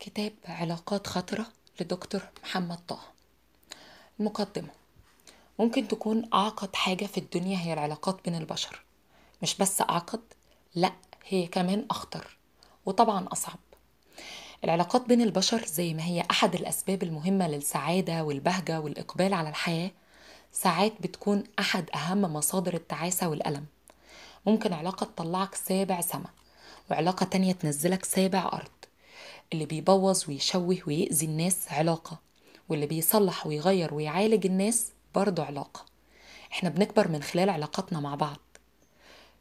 كتاب علاقات خطرة لدكتور محمد طه. المقدمة. ممكن تكون أعقد حاجة في الدنيا هي العلاقات بين البشر. مش بس أعقد لأ هي كمان أخطر وطبعا أصعب. العلاقات بين البشر زي ما هي أحد الأسباب المهمة للسعادة والبهجة والإقبال على الحياة ساعات بتكون أحد أهم مصادر التعاسة والألم. ممكن علاقة تطلعك سابع سما وعلاقة تانية تنزلك سابع أرض. اللي بيبوظ ويشوه ويأذي الناس علاقة واللي بيصلح ويغير ويعالج الناس برضه علاقة. إحنا بنكبر من خلال علاقاتنا مع بعض.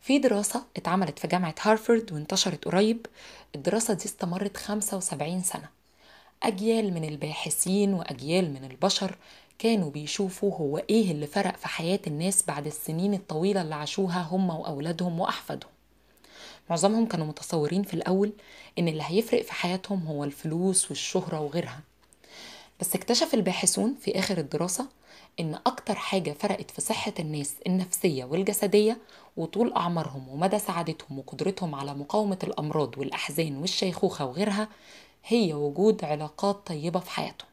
في دراسة اتعملت في جامعة هارفارد وانتشرت قريب. الدراسة دي استمرت 75 سنة. أجيال من الباحثين وأجيال من البشر كانوا بيشوفوا هو إيه اللي فرق في حياة الناس بعد السنين الطويلة اللي عاشوها هم وأولادهم وأحفادهم. معظمهم كانوا متصورين في الأول إن اللي هيفرق في حياتهم هو الفلوس والشهرة وغيرها. بس اكتشف الباحثون في آخر الدراسة إن أكتر حاجة فرقت في صحة الناس النفسية والجسدية وطول أعمارهم ومدى سعادتهم وقدرتهم على مقاومة الأمراض والأحزان والشيخوخة وغيرها هي وجود علاقات طيبة في حياتهم.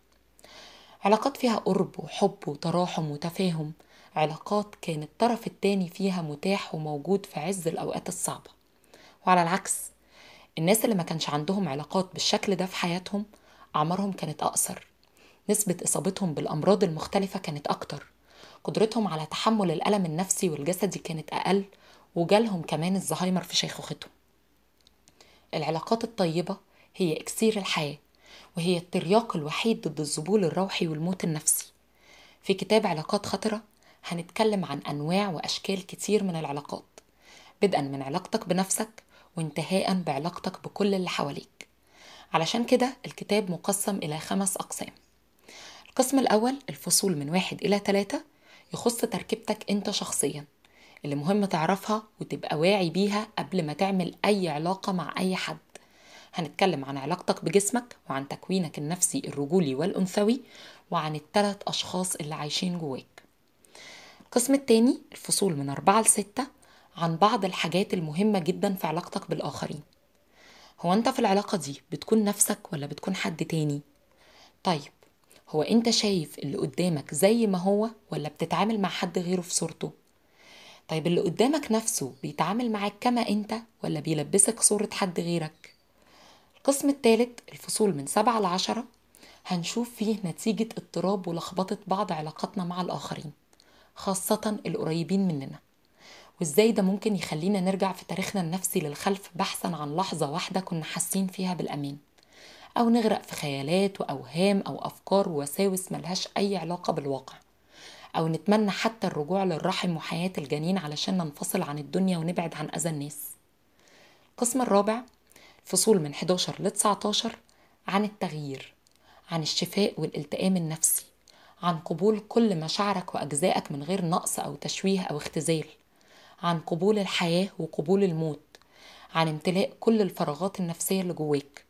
علاقات فيها قرب وحب وتراحم وتفاهم علاقات كان الطرف التاني فيها متاح وموجود في عز الأوقات الصعبة. وعلى العكس الناس اللي ما كانش عندهم علاقات بالشكل ده في حياتهم أعمارهم كانت أقصر نسبة إصابتهم بالأمراض المختلفة كانت أكتر قدرتهم على تحمل الألم النفسي والجسدي كانت أقل وجالهم كمان الزهايمر في شيخوختهم العلاقات الطيبة هي إكسير الحياة وهي الترياق الوحيد ضد الذبول الروحي والموت النفسي. في كتاب علاقات خطرة هنتكلم عن أنواع وأشكال كتير من العلاقات. بدءا من علاقتك بنفسك وانتهاء بعلاقتك بكل اللي حواليك. علشان كده الكتاب مقسم إلى خمس أقسام. القسم الأول الفصول من واحد إلى ثلاثة يخص تركيبتك أنت شخصيا. اللي مهم تعرفها وتبقى واعي بيها قبل ما تعمل أي علاقة مع أي حد. هنتكلم عن علاقتك بجسمك وعن تكوينك النفسي الرجولي والأنثوي وعن الثلاث أشخاص اللي عايشين جواك. القسم التاني الفصول من أربعة لستة عن بعض الحاجات المهمة جدا في علاقتك بالآخرين هو أنت في العلاقة دي بتكون نفسك ولا بتكون حد تاني؟ طيب هو أنت شايف اللي قدامك زي ما هو ولا بتتعامل مع حد غيره في صورته؟ طيب اللي قدامك نفسه بيتعامل معاك كما أنت ولا بيلبسك صورة حد غيرك؟ القسم الثالث الفصول من سبعة لعشرة هنشوف فيه نتيجة اضطراب ولخبطة بعض علاقاتنا مع الآخرين خاصة القريبين مننا وإزاي ده ممكن يخلينا نرجع في تاريخنا النفسي للخلف بحثا عن لحظة واحدة كنا حاسين فيها بالأمان أو نغرق في خيالات وأوهام أو أفكار ووساوس ملهاش أي علاقة بالواقع؟ أو نتمنى حتى الرجوع للرحم وحياة الجنين علشان ننفصل عن الدنيا ونبعد عن أذى الناس؟ القسم الرابع فصول من 11 ل 19 عن التغيير عن الشفاء والالتئام النفسي عن قبول كل مشاعرك وأجزائك من غير نقص أو تشويه أو اختزال. عن قبول الحياة وقبول الموت عن امتلاء كل الفراغات النفسية اللي جواك.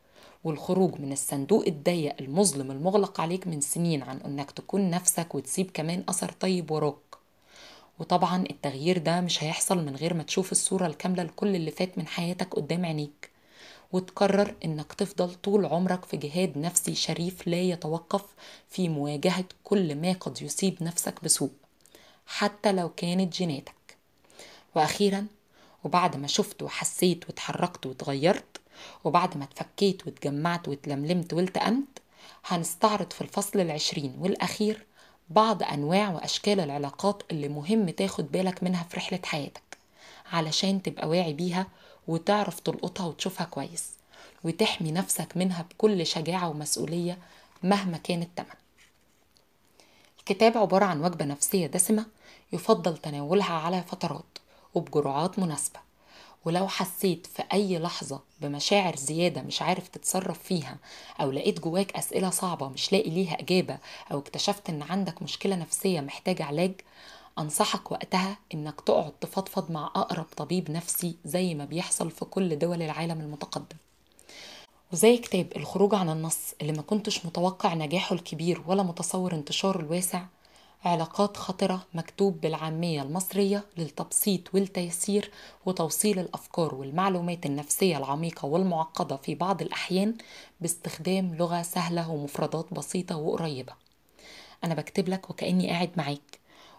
والخروج من الصندوق الضيق المظلم المغلق عليك من سنين عن إنك تكون نفسك وتسيب كمان أثر طيب وراك. وطبعا التغيير ده مش هيحصل من غير ما تشوف الصورة الكاملة لكل اللي فات من حياتك قدام عينيك. وتقرر إنك تفضل طول عمرك في جهاد نفسي شريف لا يتوقف في مواجهة كل ما قد يصيب نفسك بسوء حتى لو كانت جيناتك. وأخيرا وبعد ما شفت وحسيت واتحركت واتغيرت وبعد ما اتفكيت واتجمعت واتلملمت والتأمت هنستعرض في الفصل العشرين والأخير بعض أنواع وأشكال العلاقات اللي مهم تاخد بالك منها في رحلة حياتك علشان تبقى واعي بيها وتعرف تلقطها وتشوفها كويس وتحمي نفسك منها بكل شجاعة ومسؤولية مهما كان التمن. الكتاب عبارة عن وجبة نفسية دسمة يفضل تناولها على فترات. وبجرعات مناسبة. ولو حسيت في أي لحظة بمشاعر زيادة مش عارف تتصرف فيها أو لقيت جواك أسئلة صعبة مش لاقي ليها إجابة أو اكتشفت إن عندك مشكلة نفسية محتاجة علاج أنصحك وقتها إنك تقعد تفضفض مع أقرب طبيب نفسي زي ما بيحصل في كل دول العالم المتقدم. وزي كتاب الخروج عن النص اللي ما كنتش متوقع نجاحه الكبير ولا متصور انتشاره الواسع علاقات خطرة مكتوب بالعامية المصرية للتبسيط والتيسير وتوصيل الأفكار والمعلومات النفسية العميقة والمعقدة في بعض الأحيان باستخدام لغة سهلة ومفردات بسيطة وقريبة. أنا بكتب لك وكأني قاعد معاك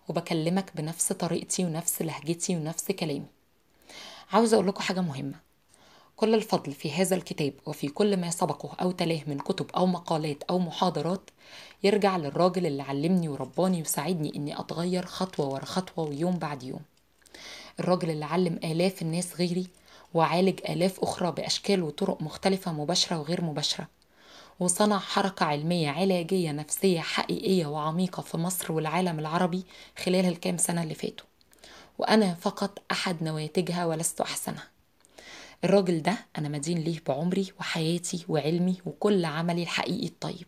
وبكلمك بنفس طريقتي ونفس لهجتي ونفس كلامي. عاوزة أقول لكم حاجة مهمة. كل الفضل في هذا الكتاب وفي كل ما سبقه أو تلاه من كتب أو مقالات أو محاضرات يرجع للراجل اللي علمني ورباني وساعدني إني أتغير خطوة ورا خطوة ويوم بعد يوم. الراجل اللي علم آلاف الناس غيري وعالج آلاف أخرى بأشكال وطرق مختلفة مباشرة وغير مباشرة وصنع حركة علمية علاجية نفسية حقيقية وعميقة في مصر والعالم العربي خلال الكام سنة اللي فاتوا. وأنا فقط أحد نواتجها ولست أحسنها. الراجل ده أنا مدين ليه بعمري وحياتي وعلمي وكل عملي الحقيقي الطيب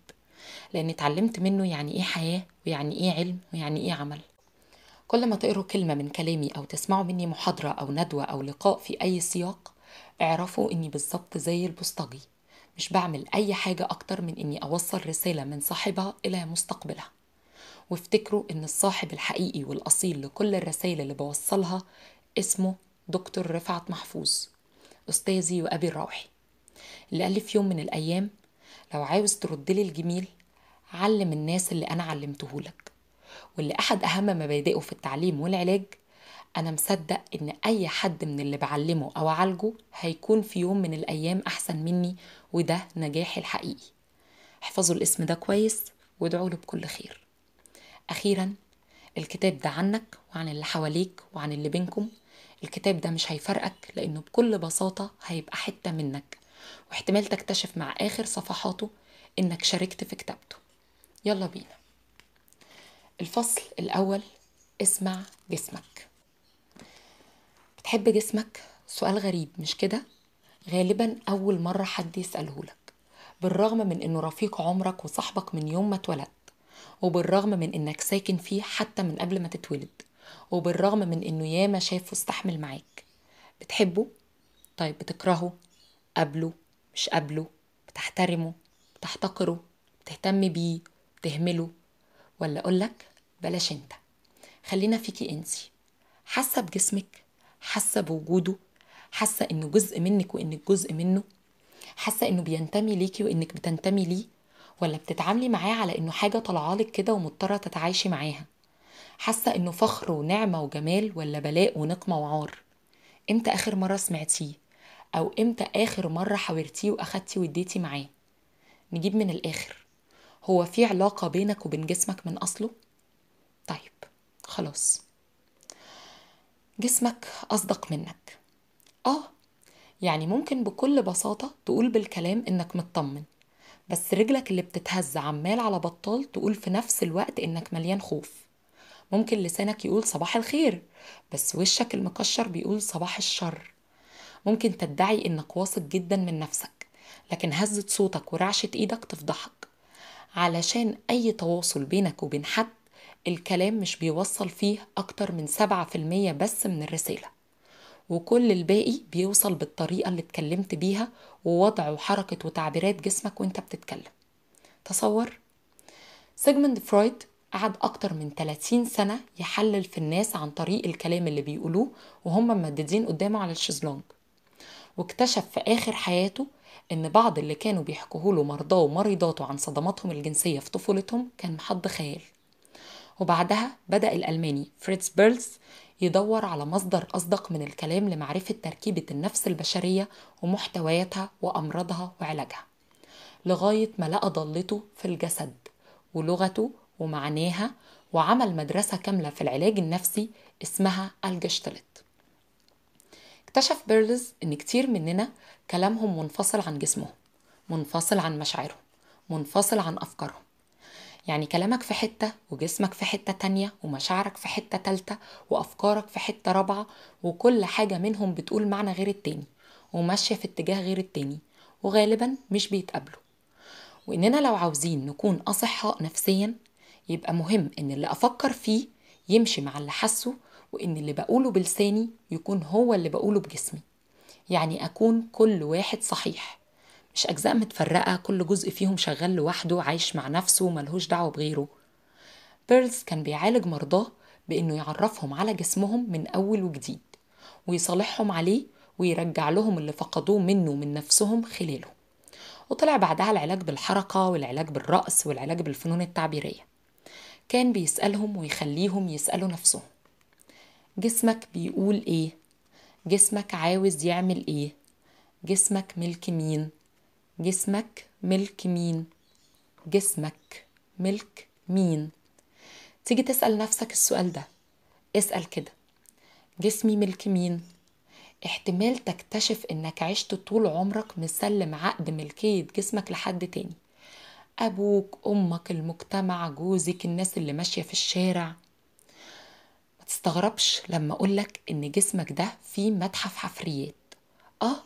لأني اتعلمت منه يعني إيه حياة ويعني إيه علم ويعني إيه عمل. كل ما تقروا كلمة من كلامي أو تسمعوا مني محاضرة أو ندوة أو لقاء في أي سياق اعرفوا إني بالظبط زي البوسطجي مش بعمل أي حاجة أكتر من إني أوصل رسالة من صاحبها إلى مستقبلها. وافتكروا إن الصاحب الحقيقي والأصيل لكل الرسائل اللي بوصلها اسمه دكتور رفعت محفوظ. أستاذي وأبي الروحي. اللي قال لي في يوم من الأيام لو عاوز تردلي الجميل علم الناس اللي أنا علمتهولك. واللي أحد أهم مبادئه في التعليم والعلاج أنا مصدق إن أي حد من اللي بعلمه أو أعالجه هيكون في يوم من الأيام أحسن مني وده نجاحي الحقيقي. احفظوا الاسم ده كويس وادعوا له بكل خير. أخيرا الكتاب ده عنك وعن اللي حواليك وعن اللي بينكم. الكتاب ده مش هيفرقك لأنه بكل بساطة هيبقى حتة منك. واحتمال تكتشف مع آخر صفحاته إنك شاركت في كتابته. يلا بينا. الفصل الأول اسمع جسمك. بتحب جسمك؟ سؤال غريب مش كده؟ غالبا أول مرة حد يسأله لك. بالرغم من إنه رفيق عمرك وصاحبك من يوم ما اتولدت وبالرغم من إنك ساكن فيه حتى من قبل ما تتولد. وبالرغم من إنه ياما شاف واستحمل معاك بتحبه؟ طيب بتكرهه؟ قبله؟ مش قبله؟ بتحترمه؟ بتحتقره؟ بتهتم بيه؟ بتهمله؟ ولا أقولك بلاش أنت خلينا فيكي انتي حاسة بجسمك حاسة بوجوده حاسة إنه جزء منك وإنك جزء منه حاسة إنه بينتمي ليكي وإنك بتنتمي ليه ولا بتتعاملي معاه على إنه حاجة طالعالك كده ومضطرة تتعايشي معاها حاسة إنه فخر ونعمة وجمال ولا بلاء ونقمة وعار؟ إمتى آخر مرة سمعتيه؟ أو إمتى آخر مرة حاورتيه واخدتي واديتي معاه؟ نجيب من الآخر. هو في علاقة بينك وبين جسمك من أصله؟ طيب خلاص. جسمك أصدق منك. آه يعني ممكن بكل بساطة تقول بالكلام إنك مطمن بس رجلك اللي بتتهز عمال على بطال تقول في نفس الوقت إنك مليان خوف. ممكن لسانك يقول صباح الخير بس وشك المكشر بيقول صباح الشر. ممكن تدعي إنك واثق جدا من نفسك لكن هزة صوتك ورعشة إيدك تفضحك. علشان أي تواصل بينك وبين حد الكلام مش بيوصل فيه أكتر من سبعة في المية بس من الرسالة. وكل الباقي بيوصل بالطريقة اللي اتكلمت بيها ووضع وحركة وتعبيرات جسمك وانت بتتكلم. تصور. سيجموند فرويد قعد أكتر من 30 سنة يحلل في الناس عن طريق الكلام اللي بيقولوه وهم ممددين قدامه على الشيزلونج. واكتشف في آخر حياته إن بعض اللي كانوا بيحكوه له مرضاه ومريضاته عن صدماتهم الجنسية في طفولتهم كان محض خيال. وبعدها بدأ الألماني فريتز بيرلز يدور على مصدر أصدق من الكلام لمعرفة تركيبة النفس البشرية ومحتوياتها وأمراضها وعلاجها لغاية ما لقى ضلته في الجسد ولغته ومعناها وعمل مدرسة كاملة في العلاج النفسي اسمها الجشتلت اكتشف بيرلز إن كتير مننا كلامهم منفصل عن جسمهم منفصل عن مشاعرهم منفصل عن أفكارهم. يعني كلامك في حتة وجسمك في حتة تانية ومشاعرك في حتة تالتة وأفكارك في حتة رابعة وكل حاجة منهم بتقول معنى غير التاني وماشية في اتجاه غير التاني وغالبا مش بيتقابلوا. وإننا لو عاوزين نكون أصحاء نفسيا يبقى مهم إن اللي أفكر فيه يمشي مع اللي حاسه وإن اللي بقوله بلساني يكون هو اللي بقوله بجسمي. يعني أكون كل واحد صحيح. مش أجزاء متفرقة كل جزء فيهم شغال لوحده عايش مع نفسه ملهوش دعوة بغيره. بيرلز كان بيعالج مرضاه بإنه يعرفهم على جسمهم من أول وجديد ويصالحهم عليه ويرجع لهم اللي فقدوه منه من نفسهم خلاله. وطلع بعدها العلاج بالحركة والعلاج بالرقص والعلاج بالفنون التعبيرية. كان بيسألهم ويخليهم يسألوا نفسهم. جسمك بيقول إيه؟ جسمك عاوز يعمل إيه؟ جسمك ملك مين؟ جسمك ملك مين؟ جسمك ملك مين؟ تيجي تسأل نفسك السؤال ده. اسأل كده. جسمي ملك مين؟ احتمال تكتشف إنك عشت طول عمرك مسلم عقد ملكية جسمك لحد تاني. أبوك أمك المجتمع جوزك الناس اللي ماشية في الشارع. ما تستغربش لما أقولك إن جسمك ده فيه متحف حفريات. آه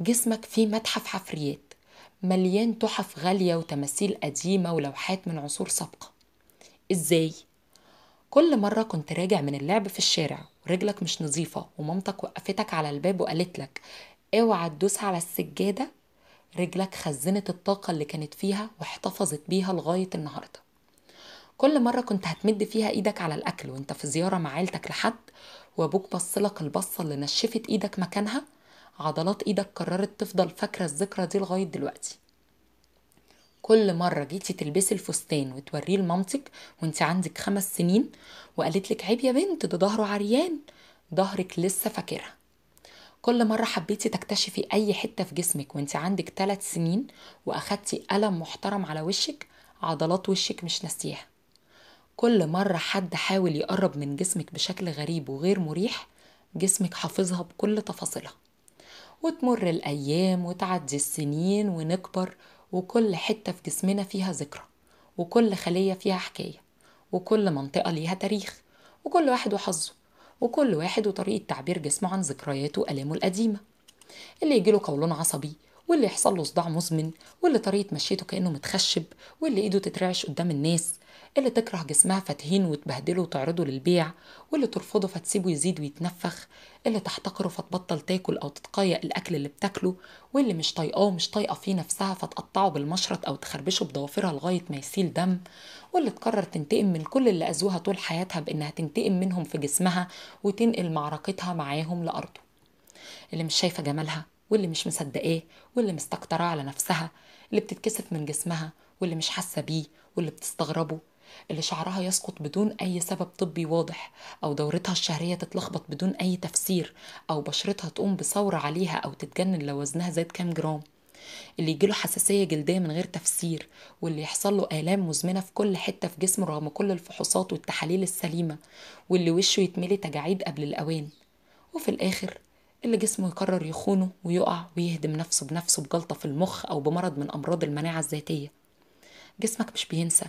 جسمك فيه متحف حفريات مليان تحف غالية وتماثيل قديمة ولوحات من عصور سابقة. إزاي؟ كل مرة كنت راجع من اللعب في الشارع ورجلك مش نظيفة ومامتك وقفتك على الباب وقالت لك أوعى تدوس على السجادة؟ رجلك خزنت الطاقة اللي كانت فيها واحتفظت بيها لغاية النهاردة. كل مرة كنت هتمد فيها إيدك على الأكل وانت في زيارة مع عيلتك لحد وأبوك بصلك البصة اللي نشفت إيدك مكانها عضلات إيدك قررت تفضل فاكرة الذكرى دي لغاية دلوقتي. كل مرة جيتي تلبسي الفستان وتوريه لمامتك وانت عندك خمس سنين وقالت لك عيب يا بنت ده ظهره عريان ظهرك لسه فاكرها. كل مرة حبيتي تكتشفي أي حتة في جسمك وانت عندك ثلاث سنين وأخدتي قلم محترم على وشك عضلات وشك مش ناسياها كل مرة حد حاول يقرب من جسمك بشكل غريب وغير مريح جسمك حافظها بكل تفاصيلها. وتمر الأيام وتعدي السنين ونكبر وكل حتة في جسمنا فيها ذكرى وكل خلية فيها حكاية وكل منطقة ليها تاريخ وكل واحد وحظه. وكل واحد وطريقة تعبير جسمه عن ذكرياته وألامه القديمة. اللي يجيله قولون عصبي واللي يحصل له صداع مزمن واللي طريقة مشيته كأنه متخشب واللي إيده تترعش قدام الناس اللي تكره جسمها فتهين وتبهدله وتعرضه للبيع واللي ترفضه فتسيبه يزيد ويتنفخ اللي تحتقره فتبطل تاكل أو تتقيأ الأكل اللي بتاكله واللي مش طايقاه ومش طايقة فيه نفسها فتقطعه بالمشرط أو تخربشه بضوافرها لغاية ما يسيل دم واللي تقرر تنتقم من كل اللي أذوها طول حياتها بإنها تنتقم منهم في جسمها وتنقل معركتها معاهم لأرضه. اللي مش شايفة جمالها واللي مش مصدقاه واللي مستكتراه على نفسها اللي بتتكسف من جسمها واللي مش حاسة بيه واللي بتستغربه اللي شعرها يسقط بدون أي سبب طبي واضح أو دورتها الشهرية تتلخبط بدون أي تفسير أو بشرتها تقوم بثورة عليها أو تتجنن لو وزنها زاد كام جرام. اللي يجيله حساسية جلدية من غير تفسير واللي يحصل له آلام مزمنة في كل حتة في جسمه رغم كل الفحوصات والتحاليل السليمة واللي وشه يتملي تجاعيد قبل الأوان. وفي الآخر اللي جسمه يقرر يخونه ويقع ويهدم نفسه بنفسه بجلطة في المخ أو بمرض من أمراض المناعة الذاتية. جسمك مش بينسى.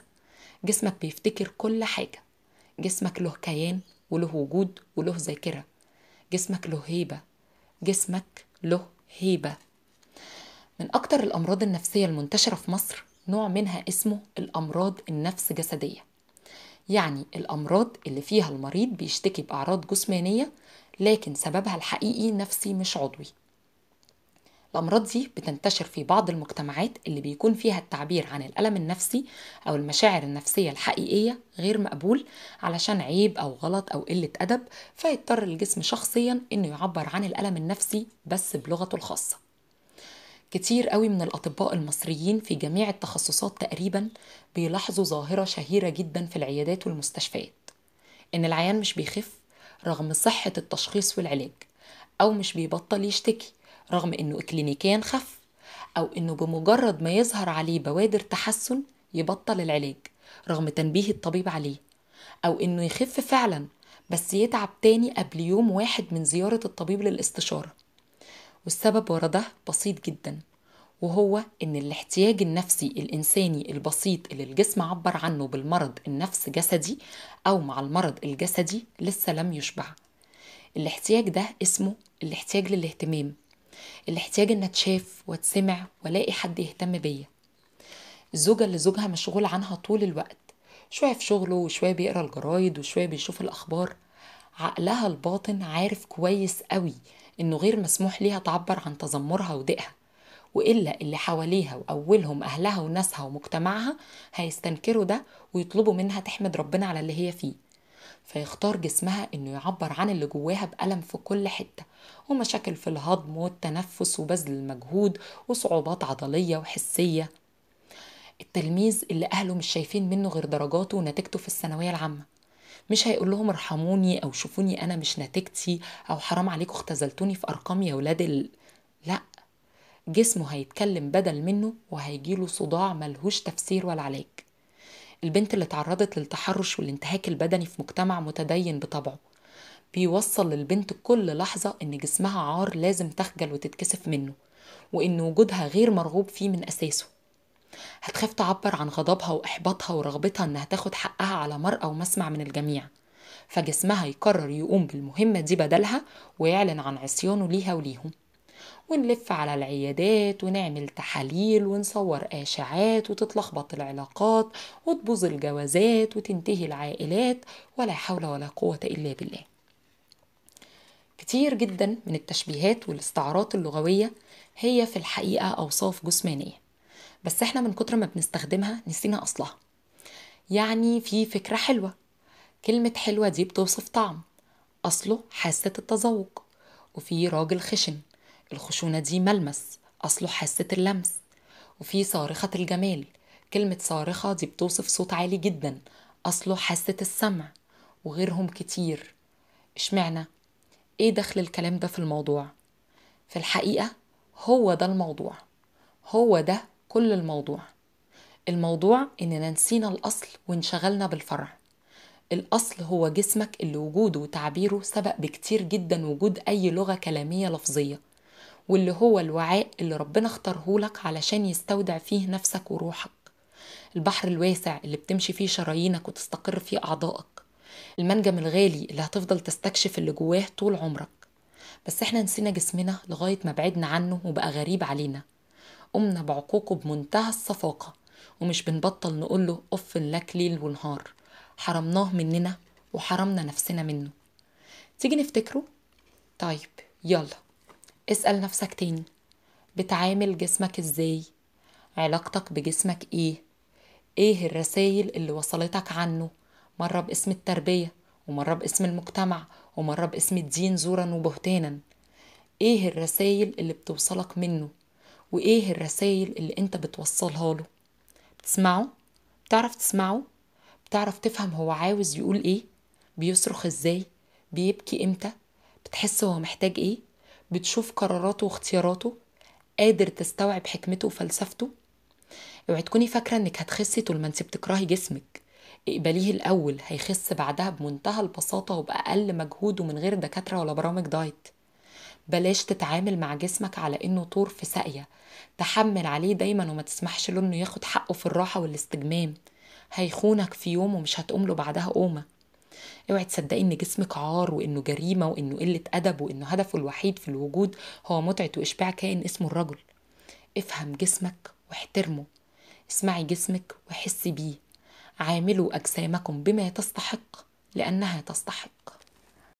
جسمك بيفتكر كل حاجة. جسمك له كيان وله وجود وله ذاكرة. جسمك له هيبة. جسمك له هيبة. من أكتر الأمراض النفسية المنتشرة في مصر نوع منها اسمه الأمراض النفس جسدية يعني الأمراض اللي فيها المريض بيشتكي بأعراض جسمانية لكن سببها الحقيقي نفسي مش عضوي. الأمراض دي بتنتشر في بعض المجتمعات اللي بيكون فيها التعبير عن الألم النفسي أو المشاعر النفسية الحقيقية غير مقبول علشان عيب أو غلط أو قلة أدب فيضطر الجسم شخصيا إنه يعبر عن الألم النفسي بس بلغته الخاصة. كتير قوي من الأطباء المصريين في جميع التخصصات تقريبا بيلاحظوا ظاهرة شهيرة جدا في العيادات والمستشفيات. إن العيان مش بيخف رغم صحة التشخيص والعلاج أو مش بيبطل يشتكي رغم إنه اكلينيكيا خف أو إنه بمجرد ما يظهر عليه بوادر تحسن يبطل العلاج رغم تنبيه الطبيب عليه أو إنه يخف فعلا بس يتعب تاني قبل يوم واحد من زيارة الطبيب للاستشارة. والسبب ورا ده بسيط جدا. وهو إن الاحتياج النفسي الإنساني البسيط اللي الجسم عبر عنه بالمرض النفس جسدي أو مع المرض الجسدي لسه لم يشبع. الاحتياج ده اسمه الاحتياج للاهتمام. الاحتياج إن أتشاف وأتسمع وألاقي حد يهتم بيا. الزوجة اللي زوجها مشغول عنها طول الوقت. شوية في شغله وشوية بيقرأ الجرايد وشوية بيشوف الأخبار. عقلها الباطن عارف كويس قوي إنه غير مسموح ليها تعبر عن تذمرها وضيقها وإلا اللي حواليها وأولهم أهلها وناسها ومجتمعها هيستنكروا ده ويطلبوا منها تحمد ربنا على اللي هي فيه. فيختار جسمها إنه يعبر عن اللي جواها بألم في كل حتة ومشاكل في الهضم والتنفس وبذل المجهود وصعوبات عضلية وحسية. التلميذ اللي أهله مش شايفين منه غير درجاته ونتيجته في الثانوية العامة. مش هيقول لهم ارحموني أو شوفوني أنا مش نتيجتي أو حرام عليكم اختزلتوني في أرقام يا ولاد ال... لا جسمه هيتكلم بدل منه وهيجيله صداع ملهوش تفسير ولا علاج. البنت اللي تعرضت للتحرش والانتهاك البدني في مجتمع متدين بطبعه. بيوصل للبنت كل لحظة إن جسمها عار لازم تخجل وتتكسف منه وإن وجودها غير مرغوب فيه من أساسه. هتخاف تعبر عن غضبها وإحباطها ورغبتها إنها تاخد حقها على مرأى ومسمع من الجميع. فجسمها يقرر يقوم بالمهمة دي بدلها ويعلن عن عصيانه ليها وليهم. ونلف على العيادات ونعمل تحاليل ونصور آشعات وتتلخبط العلاقات وتبوظ الجوازات وتنتهي العائلات ولا حول ولا قوة إلا بالله. كتير جدا من التشبيهات والاستعارات اللغوية هي في الحقيقة أوصاف جسمانية بس إحنا من كتر ما بنستخدمها نسينا أصلها. يعني في فكرة حلوة. كلمة حلوة دي بتوصف طعم أصله حاسة التذوق وفي راجل خشن. الخشونة دي ملمس أصله حاسة اللمس. وفي صارخة الجمال كلمة صارخة دي بتوصف صوت عالي جدا أصله حاسة السمع. وغيرهم كتير. إشمعنى؟ إيه دخل الكلام ده في الموضوع؟ في الحقيقة هو ده الموضوع. هو ده كل الموضوع. الموضوع إننا نسينا الأصل وانشغلنا بالفرع. الأصل هو جسمك اللي وجوده وتعبيره سبق بكتير جدا وجود أي لغة كلامية لفظية. واللي هو الوعاء اللي ربنا اختارهولك علشان يستودع فيه نفسك وروحك. البحر الواسع اللي بتمشي فيه شرايينك وتستقر فيه أعضائك. المنجم الغالي اللي هتفضل تستكشف اللي جواه طول عمرك. بس إحنا نسينا جسمنا لغاية ما بعدنا عنه وبقى غريب علينا. قمنا بعقوقه بمنتهى الصفاقة ومش بنبطل نقوله أف لك ليل ونهار حرمناه مننا وحرمنا نفسنا منه. تيجي نفتكره؟ طيب يلا. اسأل نفسك تاني. بتعامل جسمك إزاي؟ علاقتك بجسمك إيه؟ إيه الرسائل اللي وصلتك عنه؟ مرة باسم التربية ومرة باسم المجتمع ومرة باسم الدين زورا وبهتانا. إيه الرسائل اللي بتوصلك منه؟ وإيه الرسائل اللي أنت بتوصلها له؟ بتسمعه؟ بتعرف تسمعه؟ بتعرف تفهم هو عاوز يقول إيه؟ بيصرخ إزاي؟ بيبكي إمتى؟ بتحس هو محتاج إيه؟ بتشوف قراراته واختياراته قادر تستوعب حكمته وفلسفته. اوعي تكوني فاكرة انك هتخسي طول ما انت بتكرهي جسمك. اقبليه الأول هيخس بعدها بمنتهى البساطة وبأقل مجهود ومن غير دكاترة ولا برامج دايت. بلاش تتعامل مع جسمك على إنه طور في ساقية. تحمل عليه دايما وما تسمحش له إنه ياخد حقه في الراحة والاستجمام. هيخونك في يوم ومش هتقوم له بعدها قومة. اوعي تصدقي إن جسمك عار وإنه جريمة وإنه قلة أدب وإنه هدفه الوحيد في الوجود هو متعة وإشباع كائن اسمه الرجل. افهم جسمك واحترمه. اسمعي جسمك وحسي بيه. عاملوا أجسامكم بما تستحق لأنها تستحق.